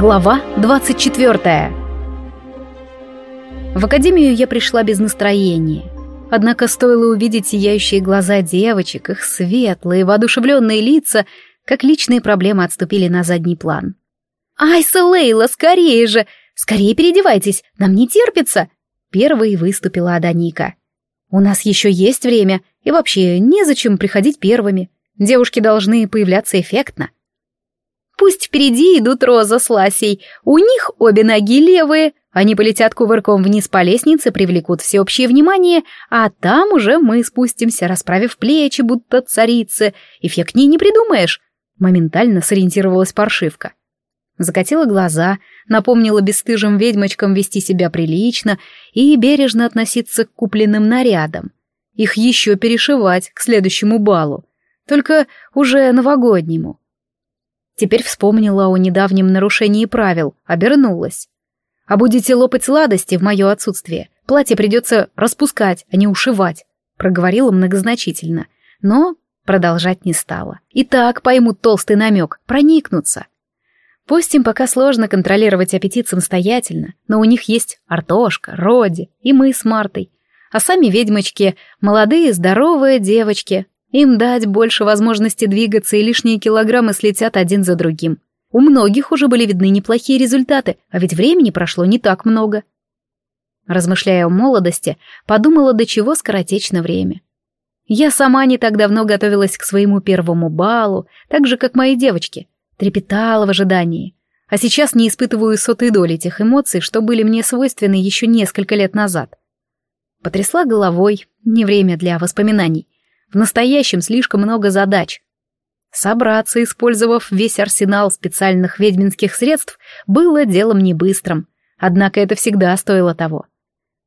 Глава 24 В академию я пришла без настроения. Однако стоило увидеть сияющие глаза девочек, их светлые, воодушевленные лица, как личные проблемы отступили на задний план. «Айса Лейла, скорее же! Скорее переодевайтесь, нам не терпится!» Первой выступила Аданика. «У нас еще есть время, и вообще незачем приходить первыми. Девушки должны появляться эффектно». Пусть впереди идут Роза с Ласей. У них обе ноги левые. Они полетят кувырком вниз по лестнице, привлекут всеобщее внимание, а там уже мы спустимся, расправив плечи, будто царицы. Эффектнее не придумаешь. Моментально сориентировалась паршивка. Закатила глаза, напомнила бесстыжим ведьмочкам вести себя прилично и бережно относиться к купленным нарядам. Их еще перешивать к следующему балу, только уже новогоднему. Теперь вспомнила о недавнем нарушении правил, обернулась. А будете лопать сладости в мое отсутствие, платье придется распускать, а не ушивать, проговорила многозначительно, но продолжать не стала. И так поймут толстый намек, проникнутся. Пусть им пока сложно контролировать аппетит самостоятельно, но у них есть Артошка, Роди и мы с Мартой. А сами ведьмочки — молодые, здоровые девочки, им дать больше возможности двигаться, и лишние килограммы слетят один за другим. У многих уже были видны неплохие результаты, а ведь времени прошло не так много. Размышляя о молодости, подумала, до чего скоротечно время. Я сама не так давно готовилась к своему первому балу, так же, как мои девочки, трепетала в ожидании. А сейчас не испытываю сотой доли тех эмоций, что были мне свойственны еще несколько лет назад. Потрясла головой, не время для воспоминаний. В настоящем слишком много задач. Собраться, использовав весь арсенал специальных ведьминских средств, было делом не быстрым, однако это всегда стоило того.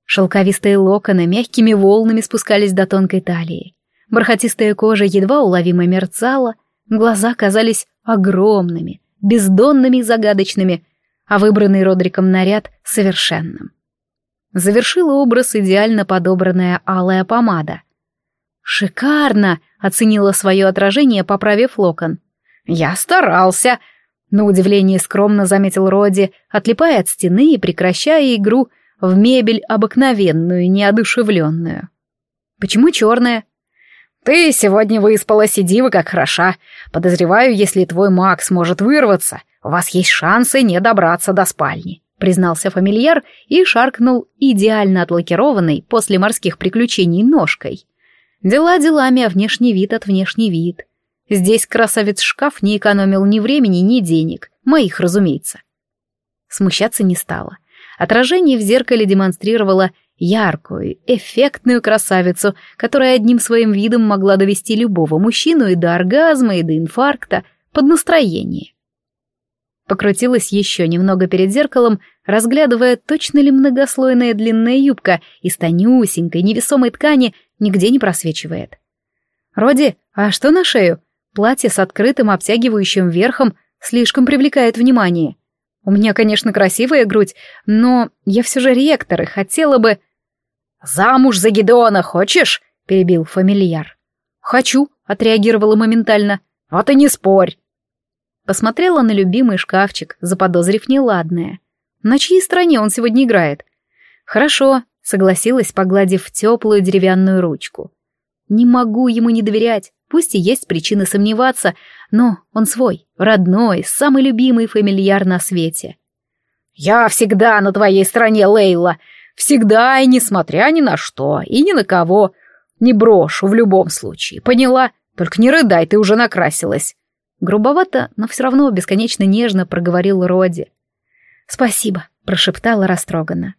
Шелковистые локоны мягкими волнами спускались до тонкой талии. Бархатистая кожа едва уловимо мерцала, глаза казались огромными, бездонными и загадочными, а выбранный Родриком наряд — совершенным. Завершила образ идеально подобранная алая помада — «Шикарно!» — оценила свое отражение, поправив локон. «Я старался!» — на удивление скромно заметил Роди, отлипая от стены и прекращая игру в мебель обыкновенную, неодушевленную. «Почему черная?» «Ты сегодня выспалась, и дива как хороша. Подозреваю, если твой маг сможет вырваться, у вас есть шансы не добраться до спальни», — признался фамильяр и шаркнул идеально отлакированной после морских приключений ножкой. Дела делами, а внешний вид от внешний вид. Здесь красавец-шкаф не экономил ни времени, ни денег. Моих, разумеется. Смущаться не стала. Отражение в зеркале демонстрировало яркую, эффектную красавицу, которая одним своим видом могла довести любого мужчину и до оргазма, и до инфаркта, под настроение. Покрутилась еще немного перед зеркалом, разглядывая, точно ли многослойная длинная юбка из тонюсенькой невесомой ткани нигде не просвечивает. «Роди, а что на шею? Платье с открытым обтягивающим верхом слишком привлекает внимание. У меня, конечно, красивая грудь, но я все же ректор и хотела бы...» «Замуж за Гедеона хочешь?» — перебил фамильяр. «Хочу», — отреагировала моментально. «Вот и не спорь». Посмотрела на любимый шкафчик, заподозрив неладное. На чьей стороне он сегодня играет? Хорошо, согласилась, погладив теплую деревянную ручку. Не могу ему не доверять, пусть и есть причины сомневаться, но он свой, родной, самый любимый фамильяр на свете. «Я всегда на твоей стороне, Лейла, всегда и несмотря ни на что, и ни на кого. Не брошу в любом случае, поняла? Только не рыдай, ты уже накрасилась». Грубовато, но все равно бесконечно нежно проговорил Роди. «Спасибо», — прошептала растроганно.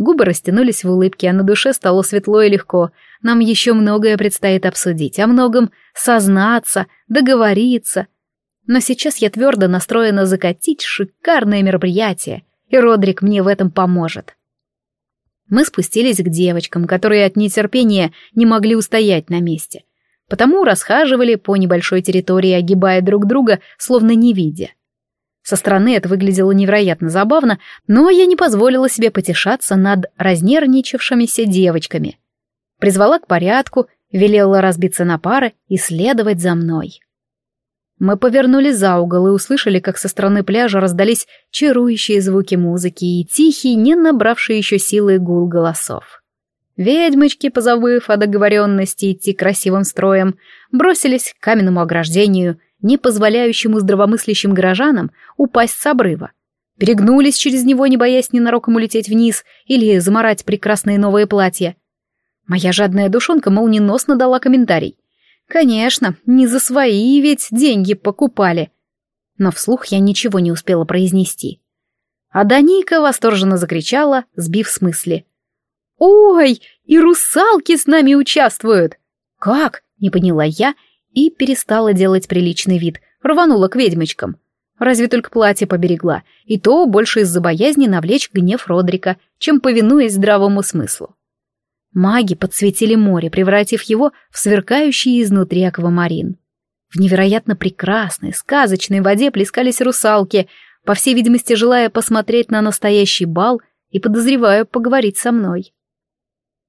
Губы растянулись в улыбке, а на душе стало светло и легко. Нам еще многое предстоит обсудить, о многом сознаться, договориться. Но сейчас я твердо настроена закатить шикарное мероприятие, и Родрик мне в этом поможет. Мы спустились к девочкам, которые от нетерпения не могли устоять на месте. Потому расхаживали по небольшой территории, огибая друг друга, словно не видя. Со стороны это выглядело невероятно забавно, но я не позволила себе потешаться над разнервничавшимися девочками. Призвала к порядку, велела разбиться на пары и следовать за мной. Мы повернули за угол и услышали, как со стороны пляжа раздались чарующие звуки музыки и тихий, не набравший еще силы гул голосов. Ведьмочки, позабыв о договоренности идти красивым строем, бросились к каменному ограждению, не позволяющему здравомыслящим горожанам упасть с обрыва. Перегнулись через него, не боясь ненароком улететь вниз или заморать прекрасные новые платья. Моя жадная душонка молниеносно дала комментарий. Конечно, не за свои ведь деньги покупали. Но вслух я ничего не успела произнести. А Даника восторженно закричала, сбив с мысли. «Ой, и русалки с нами участвуют!» «Как?» — не поняла я и перестала делать приличный вид, рванула к ведьмочкам. Разве только платье поберегла, и то больше из-за боязни навлечь гнев Родрика, чем повинуясь здравому смыслу. Маги подсветили море, превратив его в сверкающий изнутри аквамарин. В невероятно прекрасной, сказочной воде плескались русалки, по всей видимости, желая посмотреть на настоящий бал и, подозреваю, поговорить со мной.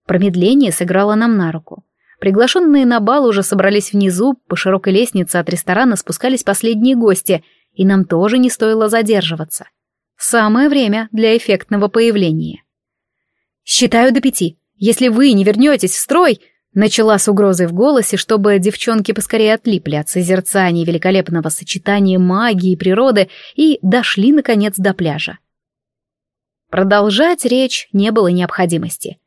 Промедление сыграло нам на руку. Приглашенные на бал уже собрались внизу, по широкой лестнице от ресторана спускались последние гости, и нам тоже не стоило задерживаться. Самое время для эффектного появления. «Считаю до пяти», если вы не вернетесь в строй...» Начала с угрозой в голосе, чтобы девчонки поскорее отлипли от созерцания великолепного сочетания магии и природы и дошли, наконец, до пляжа. Продолжать речь не было необходимости.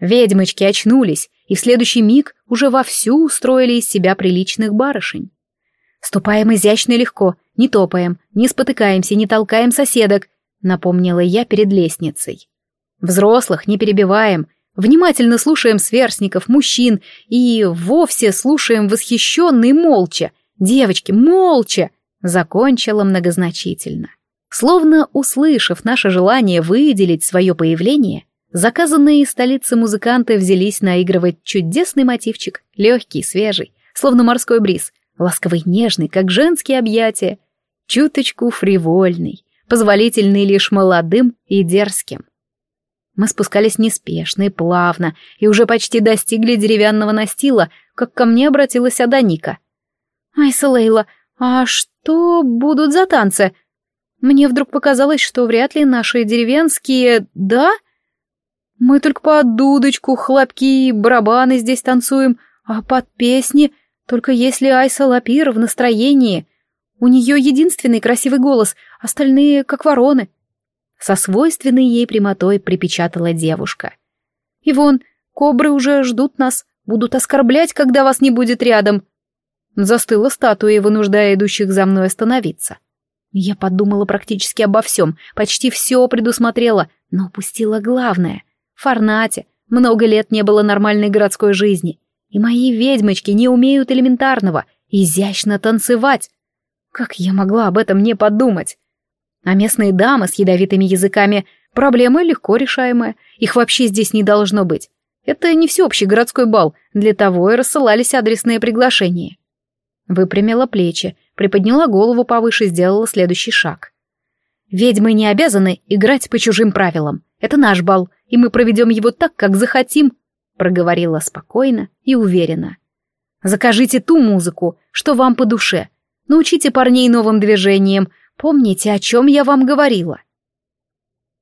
Ведьмочки очнулись и в следующий миг уже вовсю устроили из себя приличных барышень. «Ступаем изящно и легко, не топаем, не спотыкаемся, не толкаем соседок», напомнила я перед лестницей. «Взрослых не перебиваем, Внимательно слушаем сверстников, мужчин и вовсе слушаем восхищенно и молча. Девочки, молча!» Закончила многозначительно. Словно услышав наше желание выделить свое появление, заказанные из столицы музыканты взялись наигрывать чудесный мотивчик, легкий, свежий, словно морской бриз, ласковый, нежный, как женские объятия, чуточку фривольный, позволительный лишь молодым и дерзким. Мы спускались неспешно и плавно, и уже почти достигли деревянного настила, как ко мне обратилась Аданика. «Айса Лейла, а что будут за танцы?» Мне вдруг показалось, что вряд ли наши деревенские... Да? Мы только под дудочку, хлопки барабаны здесь танцуем, а под песни только если Айса Лапир в настроении. У нее единственный красивый голос, остальные как вороны. Со свойственной ей прямотой припечатала девушка. «И вон, кобры уже ждут нас, будут оскорблять, когда вас не будет рядом». Застыла статуя, вынуждая идущих за мной остановиться. Я подумала практически обо всем, почти все предусмотрела, но упустила главное. Фарнате много лет не было нормальной городской жизни, и мои ведьмочки не умеют элементарного — изящно танцевать. Как я могла об этом не подумать? А местные дамы с ядовитыми языками — проблема легко решаемая, их вообще здесь не должно быть. Это не всеобщий городской бал, для того и рассылались адресные приглашения. Выпрямила плечи, приподняла голову повыше, сделала следующий шаг. «Ведьмы не обязаны играть по чужим правилам. Это наш бал, и мы проведем его так, как захотим», — проговорила спокойно и уверенно. «Закажите ту музыку, что вам по душе. Научите парней новым движениям, Помните, о чем я вам говорила?»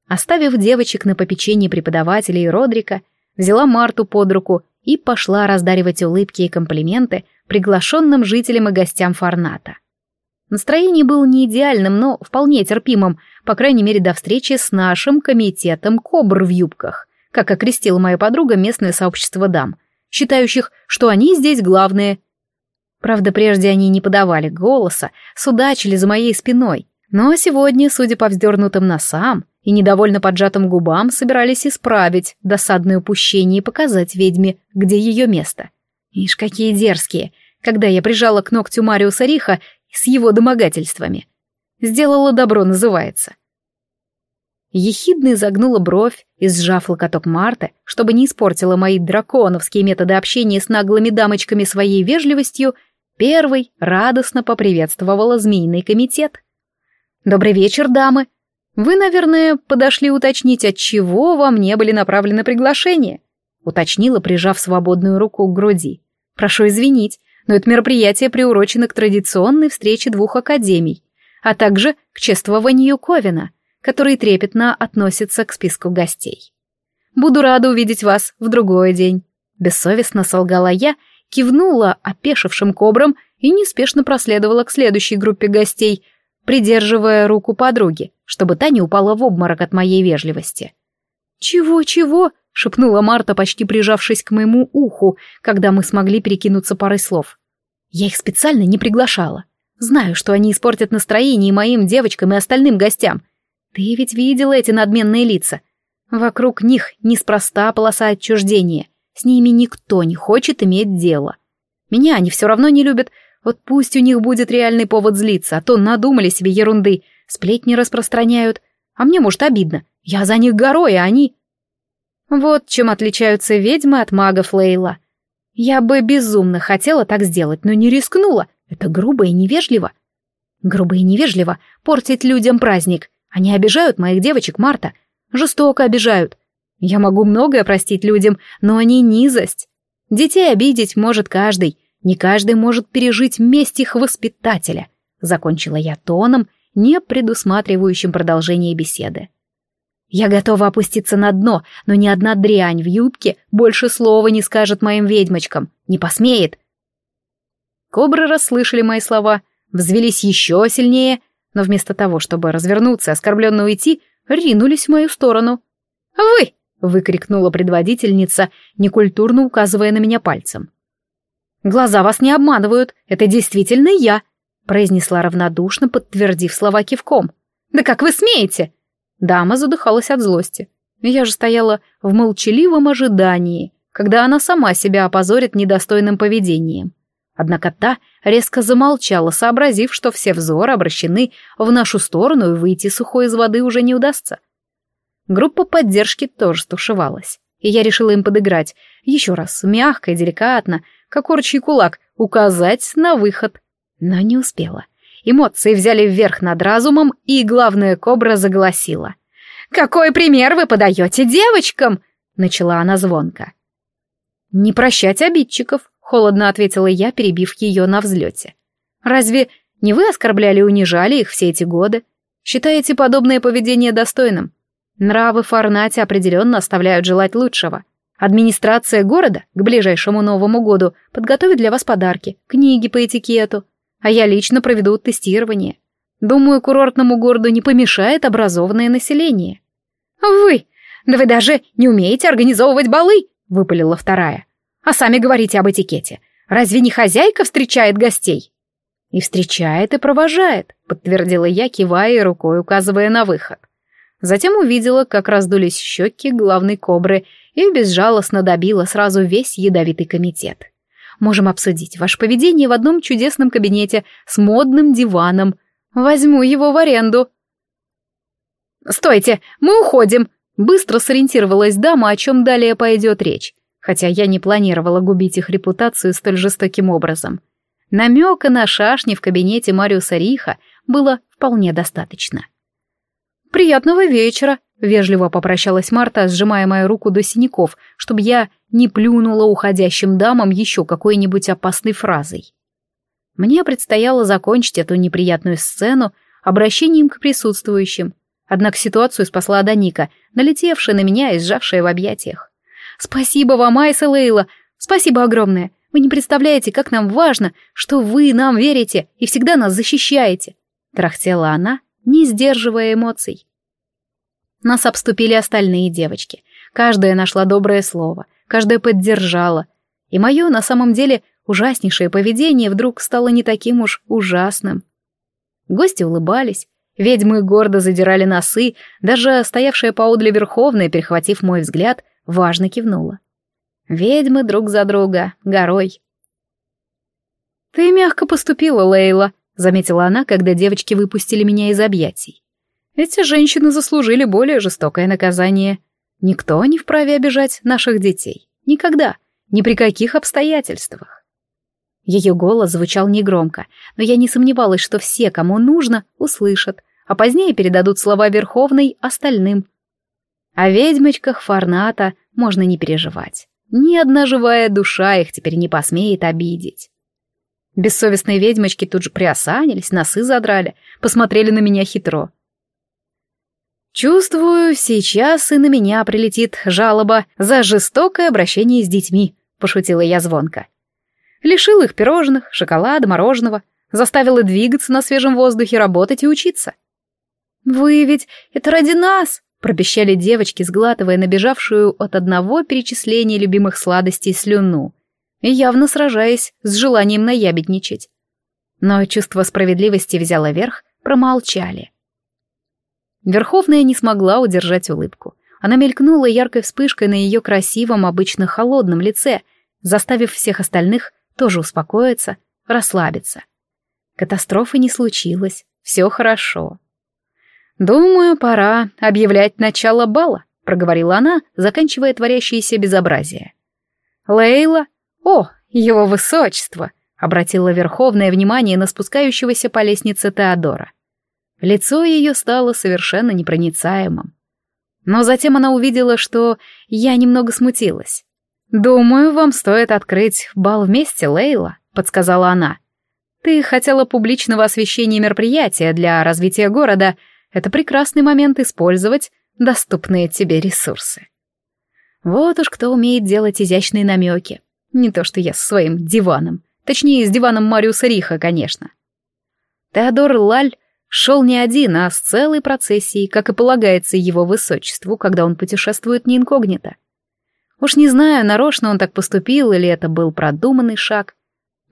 Оставив девочек на попечении преподавателя и Родрика, взяла Марту под руку и пошла раздаривать улыбки и комплименты приглашенным жителям и гостям Фарната. Настроение было не идеальным, но вполне терпимым, по крайней мере до встречи с нашим комитетом кобр в юбках, как окрестила моя подруга местное сообщество дам, считающих, что они здесь главные Правда, прежде они не подавали голоса, судачили за моей спиной. Но сегодня, судя по вздернутым носам и недовольно поджатым губам, собирались исправить досадное упущение и показать ведьме, где ее место. Ишь, какие дерзкие, когда я прижала к ногтю Мариуса Риха с его домогательствами. Сделала добро, называется. Ехидно изогнула бровь и, сжав локоток Марты, чтобы не испортила мои драконовские методы общения с наглыми дамочками своей вежливостью, Первый радостно поприветствовала змеиный комитет. «Добрый вечер, дамы. Вы, наверное, подошли уточнить, от чего вам не были направлены приглашения?» Уточнила, прижав свободную руку к груди. «Прошу извинить, но это мероприятие приурочено к традиционной встрече двух академий, а также к чествованию Ковина, который трепетно относится к списку гостей. Буду рада увидеть вас в другой день. Бессовестно солгала я, кивнула опешившим кобрам и неспешно проследовала к следующей группе гостей, придерживая руку подруги, чтобы та не упала в обморок от моей вежливости. «Чего-чего?» — шепнула Марта, почти прижавшись к моему уху, когда мы смогли перекинуться парой слов. Я их специально не приглашала. Знаю, что они испортят настроение моим девочкам и остальным гостям. Ты ведь видела эти надменные лица. Вокруг них неспроста полоса отчуждения. С ними никто не хочет иметь дело. Меня они все равно не любят. Вот пусть у них будет реальный повод злиться, а то надумали себе ерунды, сплетни распространяют. А мне, может, обидно. Я за них горой, а они... Вот чем отличаются ведьмы от магов Лейла. Я бы безумно хотела так сделать, но не рискнула. Это грубо и невежливо. Грубо и невежливо портить людям праздник. Они обижают моих девочек Марта. Жестоко обижают. Я могу многое простить людям, но они низость. Детей обидеть может каждый, не каждый может пережить месть их воспитателя. Закончила я тоном, не предусматривающим продолжение беседы. Я готова опуститься на дно, но ни одна дрянь в юбке больше слова не скажет моим ведьмочкам, не посмеет. Кобры расслышали мои слова, взвелись еще сильнее, но вместо того, чтобы развернуться и оскорбленно уйти, ринулись в мою сторону. «Вы!» выкрикнула предводительница, некультурно указывая на меня пальцем. «Глаза вас не обманывают, это действительно я», произнесла равнодушно, подтвердив слова кивком. «Да как вы смеете?» Дама задыхалась от злости. Я же стояла в молчаливом ожидании, когда она сама себя опозорит недостойным поведением. Однако та резко замолчала, сообразив, что все взоры обращены в нашу сторону и выйти сухой из воды уже не удастся. Группа поддержки тоже стушевалась, и я решила им подыграть, еще раз, мягко и деликатно, как орчий кулак, указать на выход. Но не успела. Эмоции взяли вверх над разумом, и главная кобра заголосила. «Какой пример вы подаете девочкам?» — начала она звонко. «Не прощать обидчиков», — холодно ответила я, перебив ее на взлете. «Разве не вы оскорбляли и унижали их все эти годы? Считаете подобное поведение достойным? Нравы Фарнати определенно оставляют желать лучшего. Администрация города к ближайшему Новому году подготовит для вас подарки, книги по этикету, а я лично проведу тестирование. Думаю, курортному городу не помешает образованное население. «Вы! Да вы даже не умеете организовывать балы!» — выпалила вторая. «А сами говорите об этикете. Разве не хозяйка встречает гостей?» «И встречает, и провожает», — подтвердила я, кивая и рукой указывая на выход. Затем увидела, как раздулись щеки главной кобры и безжалостно добила сразу весь ядовитый комитет. Можем обсудить ваше поведение в одном чудесном кабинете с модным диваном. Возьму его в аренду. «Стойте, мы уходим!» Быстро сориентировалась дама, о чем далее пойдет речь, хотя я не планировала губить их репутацию столь жестоким образом. Намека на шашни в кабинете Мариуса Риха было вполне достаточно. «Приятного вечера», — вежливо попрощалась Марта, сжимая мою руку до синяков, чтобы я не плюнула уходящим дамам еще какой-нибудь опасной фразой. Мне предстояло закончить эту неприятную сцену обращением к присутствующим. Однако ситуацию спасла Даника, налетевшая на меня и сжавшая в объятиях. «Спасибо вам, Айса Лейла! Спасибо огромное! Вы не представляете, как нам важно, что вы нам верите и всегда нас защищаете!» Трахтела она, не сдерживая эмоций. Нас обступили остальные девочки. Каждая нашла доброе слово, каждая поддержала. И мое, на самом деле, ужаснейшее поведение вдруг стало не таким уж ужасным. Гости улыбались, ведьмы гордо задирали носы, даже стоявшая поодаль Верховная, перехватив мой взгляд, важно кивнула. Ведьмы друг за друга, горой. «Ты мягко поступила, Лейла», — заметила она, когда девочки выпустили меня из объятий. «Эти женщины заслужили более жестокое наказание. Никто не вправе обижать наших детей. Никогда. Ни при каких обстоятельствах». Ее голос звучал негромко, но я не сомневалась, что все, кому нужно, услышат, а позднее передадут слова Верховной остальным. О ведьмочках Фарната можно не переживать. Ни одна живая душа их теперь не посмеет обидеть. Бессовестные ведьмочки тут же приосанились, носы задрали, посмотрели на меня хитро. «Чувствую, сейчас и на меня прилетит жалоба за жестокое обращение с детьми», — пошутила я звонко. Лишил их пирожных, шоколада, мороженого, заставила двигаться на свежем воздухе, работать и учиться. «Вы ведь это ради нас!» — пропищали девочки, сглатывая набежавшую от одного перечисления любимых сладостей слюну и явно сражаясь с желанием наябедничать. Но чувство справедливости взяло верх, промолчали. Верховная не смогла удержать улыбку. Она мелькнула яркой вспышкой на ее красивом, обычно холодном лице, заставив всех остальных тоже успокоиться, расслабиться. Катастрофы не случилось, все хорошо. «Думаю, пора объявлять начало бала», — проговорила она, заканчивая творящееся безобразие. «Лейла, «О, его высочество!» — обратила Верховное внимание на спускающегося по лестнице Теодора. Лицо ее стало совершенно непроницаемым. Но затем она увидела, что я немного смутилась. «Думаю, вам стоит открыть бал вместе, Лейла», — подсказала она. «Ты хотела публичного освещения мероприятия для развития города. Это прекрасный момент использовать доступные тебе ресурсы». Вот уж кто умеет делать изящные намеки. Не то что я с своим диваном. Точнее, с диваном Мариуса Риха, конечно. Теодор Лаль шел не один, а с целой процессией, как и полагается его высочеству, когда он путешествует не инкогнито. Уж не знаю, нарочно он так поступил или это был продуманный шаг,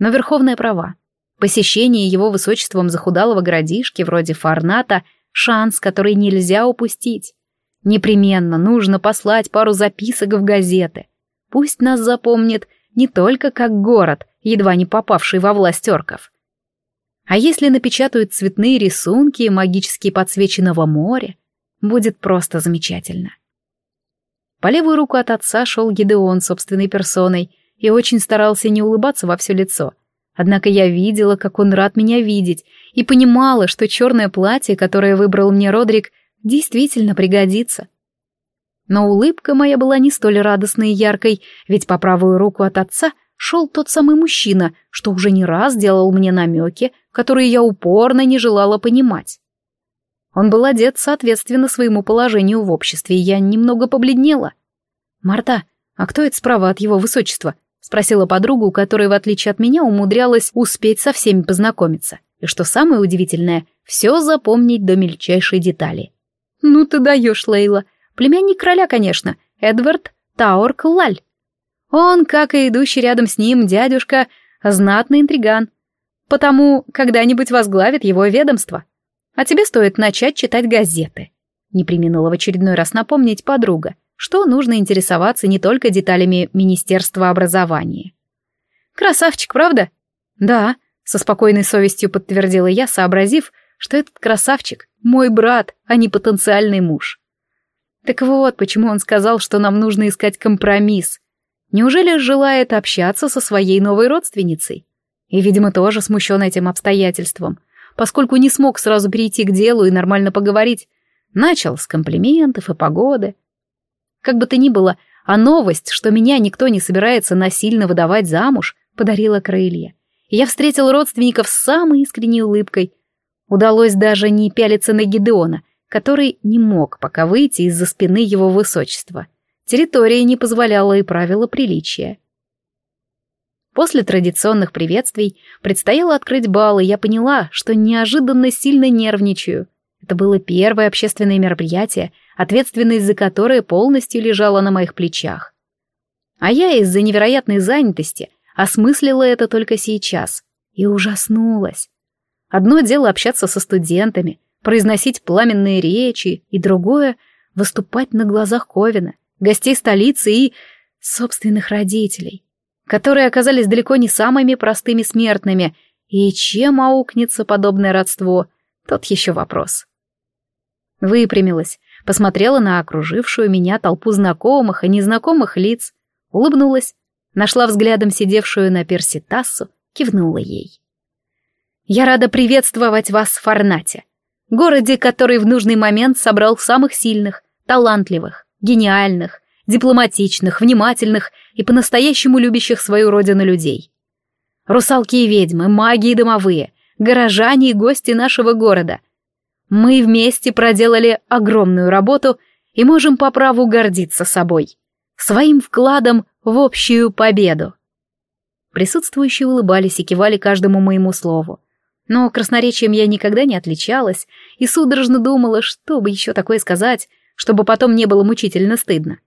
но Верховная права. Посещение его высочеством захудалого городишки вроде Фарната — шанс, который нельзя упустить. Непременно нужно послать пару записок в газеты. Пусть нас запомнит не только как город, едва не попавший во власть орков. А если напечатают цветные рисунки магически подсвеченного моря, будет просто замечательно. По левую руку от отца шел Гидеон собственной персоной и очень старался не улыбаться во все лицо. Однако я видела, как он рад меня видеть, и понимала, что черное платье, которое выбрал мне Родрик, действительно пригодится. Но улыбка моя была не столь радостной и яркой, ведь по правую руку от отца шел тот самый мужчина, что уже не раз делал мне намеки, которые я упорно не желала понимать. Он был одет соответственно своему положению в обществе, и я немного побледнела. «Марта, а кто это справа от его высочества?» — спросила подругу, которая, в отличие от меня, умудрялась успеть со всеми познакомиться. И что самое удивительное, все запомнить до мельчайшей детали. «Ну ты даешь, Лейла. Племянник короля, конечно, Эдвард Таурк Лаль. Он, как и идущий рядом с ним дядюшка, знатный интриган. Потому когда-нибудь возглавит его ведомство. А тебе стоит начать читать газеты. Не применула в очередной раз напомнить подруга, что нужно интересоваться не только деталями Министерства образования. Красавчик, правда? Да, со спокойной совестью подтвердила я, сообразив, что этот красавчик — мой брат, а не потенциальный муж. Так вот, почему он сказал, что нам нужно искать компромисс. Неужели желает общаться со своей новой родственницей? И, видимо, тоже смущен этим обстоятельством, поскольку не смог сразу перейти к делу и нормально поговорить. Начал с комплиментов и погоды. Как бы то ни было, а новость, что меня никто не собирается насильно выдавать замуж, подарила крылья. И я встретил родственников с самой искренней улыбкой. Удалось даже не пялиться на Гидеона — который не мог пока выйти из-за спины его высочества. Территория не позволяла и правила приличия. После традиционных приветствий предстояло открыть бал, и я поняла, что неожиданно сильно нервничаю. Это было первое общественное мероприятие, ответственность за которое полностью лежала на моих плечах. А я из-за невероятной занятости осмыслила это только сейчас и ужаснулась. Одно дело общаться со студентами, произносить пламенные речи, и другое — выступать на глазах Ковина, гостей столицы и собственных родителей, которые оказались далеко не самыми простыми смертными, и чем аукнется подобное родство, тот еще вопрос. Выпрямилась, посмотрела на окружившую меня толпу знакомых и незнакомых лиц, улыбнулась, нашла взглядом сидевшую на перси Тассу, кивнула ей. «Я рада приветствовать вас в Фарнате. Городе, который в нужный момент собрал самых сильных, талантливых, гениальных, дипломатичных, внимательных и по-настоящему любящих свою родину людей. Русалки и ведьмы, маги и домовые, горожане и гости нашего города. Мы вместе проделали огромную работу и можем по праву гордиться собой, своим вкладом в общую победу. Присутствующие улыбались и кивали каждому моему слову. Но красноречием я никогда не отличалась и судорожно думала, что бы еще такое сказать, чтобы потом не было мучительно стыдно.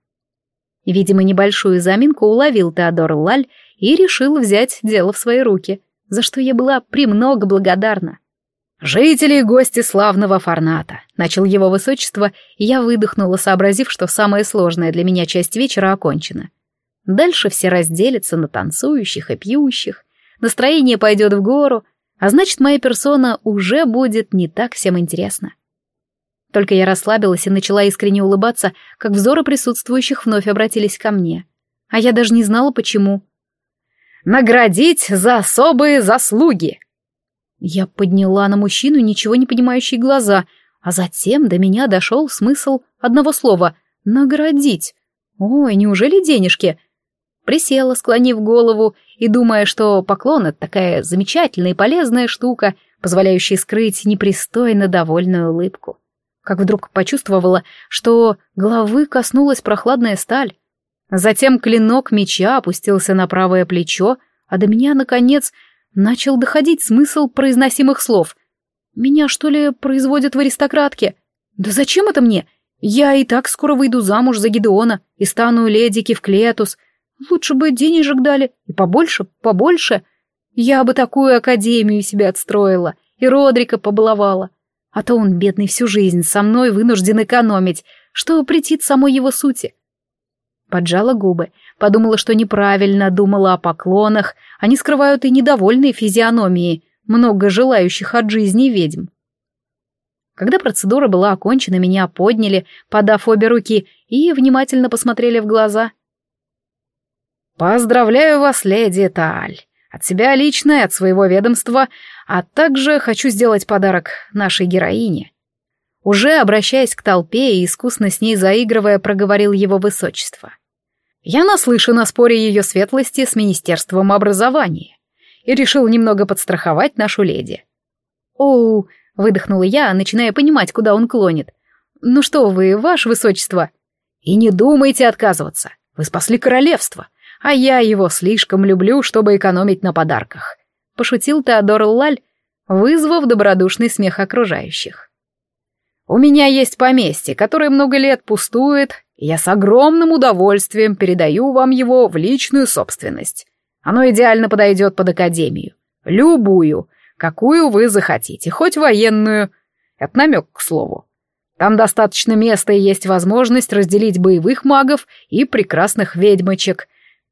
Видимо, небольшую заминку уловил Теодор Лаль и решил взять дело в свои руки, за что я была премного благодарна. «Жители и гости славного Фарната», — начал его высочество, и я выдохнула, сообразив, что самая сложная для меня часть вечера окончена. Дальше все разделятся на танцующих и пьющих, настроение пойдет в гору, а значит, моя персона уже будет не так всем интересна. Только я расслабилась и начала искренне улыбаться, как взоры присутствующих вновь обратились ко мне. А я даже не знала, почему. «Наградить за особые заслуги!» Я подняла на мужчину ничего не понимающие глаза, а затем до меня дошел смысл одного слова — «наградить». Ой, неужели денежки? Присела, склонив голову, и думая, что поклон — это такая замечательная и полезная штука, позволяющая скрыть непристойно довольную улыбку. Как вдруг почувствовала, что головы коснулась прохладная сталь. Затем клинок меча опустился на правое плечо, а до меня, наконец, начал доходить смысл произносимых слов. «Меня, что ли, производят в аристократке? Да зачем это мне? Я и так скоро выйду замуж за Гидеона и стану леди Кевклетус, Лучше бы денежек дали, и побольше, побольше. Я бы такую академию себе отстроила, и Родрика побаловала. А то он, бедный, всю жизнь со мной вынужден экономить, что претит самой его сути. Поджала губы, подумала, что неправильно думала о поклонах, они скрывают и недовольные физиономии, много желающих от жизни ведьм. Когда процедура была окончена, меня подняли, подав обе руки, и внимательно посмотрели в глаза — «Поздравляю вас, леди Таль. От себя лично и от своего ведомства, а также хочу сделать подарок нашей героине». Уже обращаясь к толпе и искусно с ней заигрывая, проговорил его высочество. «Я наслышан о споре ее светлости с Министерством образования и решил немного подстраховать нашу леди». «Оу», — выдохнула я, начиная понимать, куда он клонит. «Ну что вы, ваше высочество?» «И не думайте отказываться. Вы спасли королевство а я его слишком люблю, чтобы экономить на подарках», — пошутил Теодор Лаль, вызвав добродушный смех окружающих. «У меня есть поместье, которое много лет пустует, и я с огромным удовольствием передаю вам его в личную собственность. Оно идеально подойдет под академию. Любую, какую вы захотите, хоть военную. Это намек, к слову. Там достаточно места и есть возможность разделить боевых магов и прекрасных ведьмочек,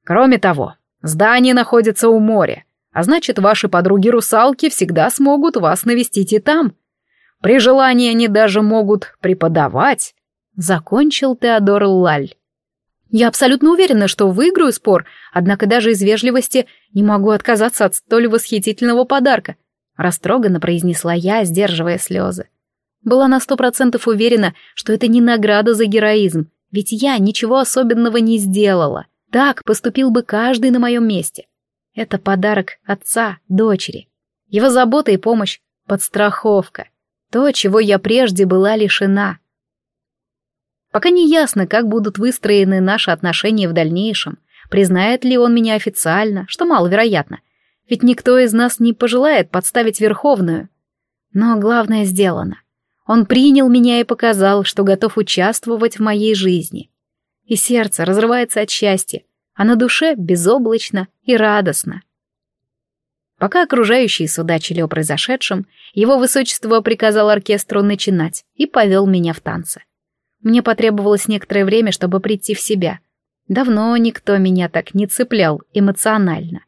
Кроме того, здание находится у моря, а значит, ваши подруги-русалки всегда смогут вас навестить и там. При желании они даже могут преподавать. Закончил Теодор Лаль. Я абсолютно уверена, что выиграю спор, однако даже из вежливости не могу отказаться от столь восхитительного подарка. Растроганно произнесла я, сдерживая слезы. Была на сто процентов уверена, что это не награда за героизм, ведь я ничего особенного не сделала. Так поступил бы каждый на моем месте. Это подарок отца, дочери. Его забота и помощь, подстраховка. То, чего я прежде была лишена. Пока не ясно, как будут выстроены наши отношения в дальнейшем, признает ли он меня официально, что маловероятно, ведь никто из нас не пожелает подставить Верховную. Но главное сделано. Он принял меня и показал, что готов участвовать в моей жизни и сердце разрывается от счастья, а на душе безоблачно и радостно. Пока окружающие судачили о произошедшем, его высочество приказал оркестру начинать и повел меня в танцы. Мне потребовалось некоторое время, чтобы прийти в себя. Давно никто меня так не цеплял эмоционально.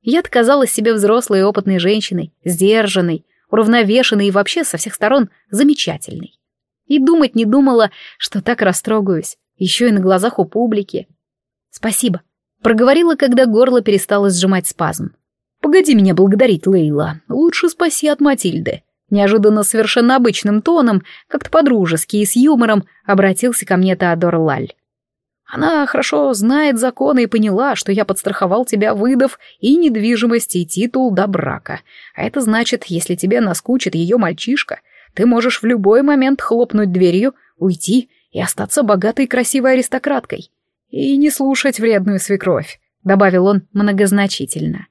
Я отказалась себе взрослой и опытной женщиной, сдержанной, уравновешенной и вообще со всех сторон замечательной. И думать не думала, что так растрогаюсь, еще и на глазах у публики. «Спасибо», — проговорила, когда горло перестало сжимать спазм. «Погоди меня благодарить, Лейла. Лучше спаси от Матильды». Неожиданно совершенно обычным тоном, как-то подружески и с юмором, обратился ко мне Теодор Лаль. Она хорошо знает законы и поняла, что я подстраховал тебя, выдав и недвижимость, и титул до брака. А это значит, если тебе наскучит ее мальчишка, ты можешь в любой момент хлопнуть дверью, уйти и остаться богатой и красивой аристократкой. И не слушать вредную свекровь», — добавил он многозначительно.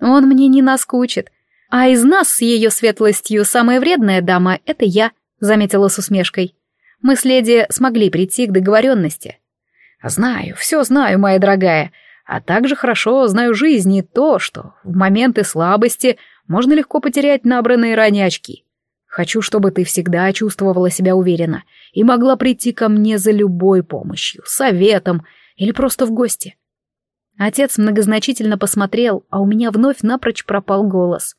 «Он мне не наскучит. А из нас с ее светлостью самая вредная дама — это я», — заметила с усмешкой. «Мы с леди смогли прийти к договоренности». Знаю, все знаю, моя дорогая, а также хорошо знаю жизнь и то, что в моменты слабости можно легко потерять набранные ранее очки. Хочу, чтобы ты всегда чувствовала себя уверенно и могла прийти ко мне за любой помощью, советом или просто в гости. Отец многозначительно посмотрел, а у меня вновь напрочь пропал голос.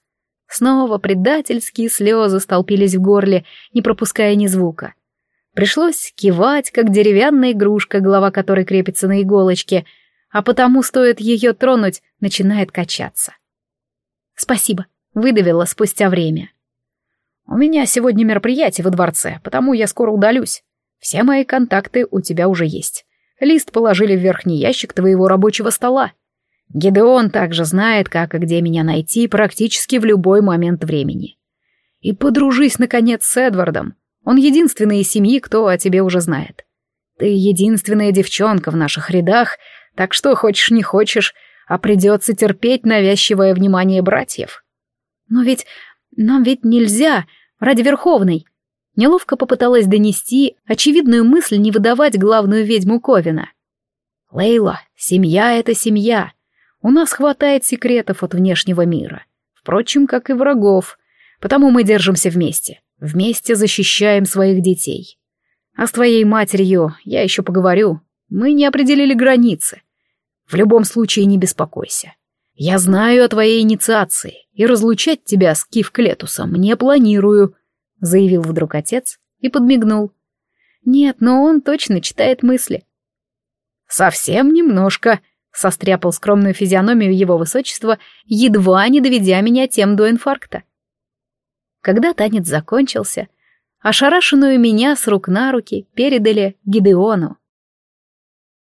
Снова предательские слезы столпились в горле, не пропуская ни звука. Пришлось кивать, как деревянная игрушка, голова которой крепится на иголочке, а потому стоит ее тронуть, начинает качаться. «Спасибо», — выдавила спустя время. «У меня сегодня мероприятие во дворце, потому я скоро удалюсь. Все мои контакты у тебя уже есть. Лист положили в верхний ящик твоего рабочего стола. Гидеон также знает, как и где меня найти практически в любой момент времени. И подружись, наконец, с Эдвардом. Он единственный из семьи, кто о тебе уже знает. Ты единственная девчонка в наших рядах, так что, хочешь не хочешь, а придется терпеть навязчивое внимание братьев. Но ведь нам ведь нельзя, ради Верховной. Неловко попыталась донести очевидную мысль не выдавать главную ведьму Ковина. Лейла, семья — это семья. У нас хватает секретов от внешнего мира. Впрочем, как и врагов. Потому мы держимся вместе. Вместе защищаем своих детей. А с твоей матерью я еще поговорю. Мы не определили границы. В любом случае не беспокойся. Я знаю о твоей инициации, и разлучать тебя с Кив Клетусом не планирую», — заявил вдруг отец и подмигнул. «Нет, но он точно читает мысли». «Совсем немножко», — состряпал скромную физиономию его высочества, едва не доведя меня тем до инфаркта. Когда танец закончился, ошарашенную меня с рук на руки передали Гидеону.